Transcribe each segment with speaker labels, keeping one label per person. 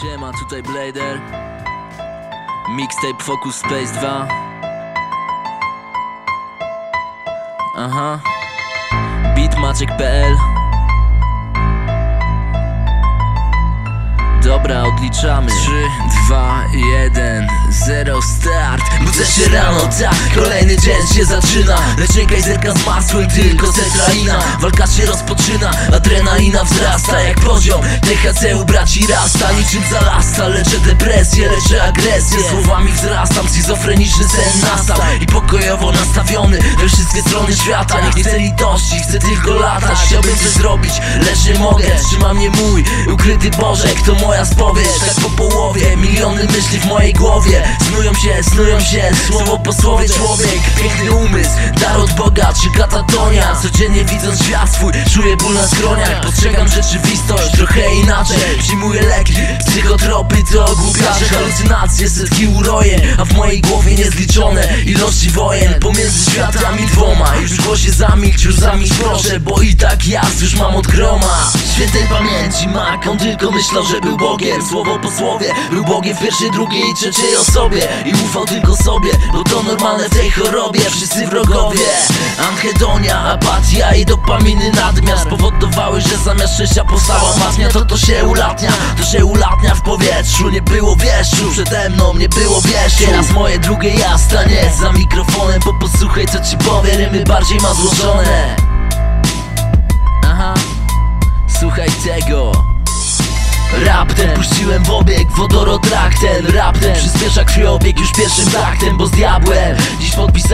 Speaker 1: Siema, tutaj Blader. Mixtape Focus Space 2 Aha. Beatmaczek.pl Dobra, odliczamy. 3, 2, 1, 0, start. Budzę się rano, tak, kolejny dzień się zaczyna. Leczynka i zerka z masłem, tylko tetraina. Walka się rozpoczyna, adrenalina wzrasta Jak poziom. THC u braci rasta Niczym zalasta, leczę depresję, leczę agresję. Słowami wzrastam, schizofreniczny sen nastał I pokojowo nastawiony we wszystkie strony świata. Nie chcę litości, chcę tylko latać. Chciałbym coś zrobić, lecz nie mogę. Trzyma mnie mój ukryty Bożek, to moja spowiedź? Tak po miliony myśli w mojej głowie. Snują się, snują się, słowo po słowie Człowiek, piękny umysł, dar od Boga. Czy katatonia, codziennie widząc świat swój Czuję ból na skroniach, postrzegam rzeczywistość Trochę inaczej, przyjmuję leki Psychotropy to ogłupiacze, halucynacje Setki uroje, a w mojej głowie niezliczone Ilości wojen. Pomiędzy światami dwoma Już głosie zamilcz, już zamilcz proszę Bo i tak jas już mam od groma. Świętej pamięci mak, on tylko myślał, że był Bogiem. Słowo po słowie, był Bogiem w pierwszej, drugiej i trzeciej osobie. I ufał tylko sobie, bo to normalne w tej chorobie. Wszyscy wrogowie, anhedonia, apatia i dopaminy nadmiar. Spowodowały, że zamiast szczęścia powstała matnia. To to się ulatnia, to się ulatnia w powietrzu Nie było wieszczu, przede mną nie było wieszczu Teraz moje drugie ja stanie za mikrofonem Bo posłuchaj co ci powie, rymy bardziej ma złożone. Aha, słuchaj tego. Raptem puściłem w obieg wodorodrakten Raptem. Przyspiesza krwiobieg już pierwszym taktem Bo z diabłem. Dziś podpisałem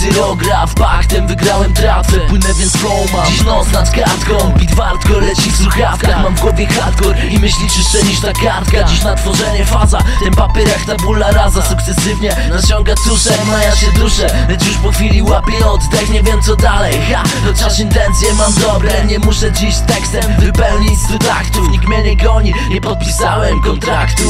Speaker 1: cyrograf Paktem wygrałem tratwę, płynę więc flow Dziś noc nad kartką, beat wartko leci w słuchawkach. Mam w głowie hardcore i myśli czystsze niż ta kartka. Dziś na tworzenie faza, ten papier jak tabula rasa Sukcesywnie naciąga tuszę, maja się duszę Lecz już po chwili łapię oddech, nie wiem co dalej. Ha, chociaż intencje mam dobre. Nie muszę dziś tekstem wypełnić stu taktów. Nikt mnie nie goni, nie podpisałem kontraktu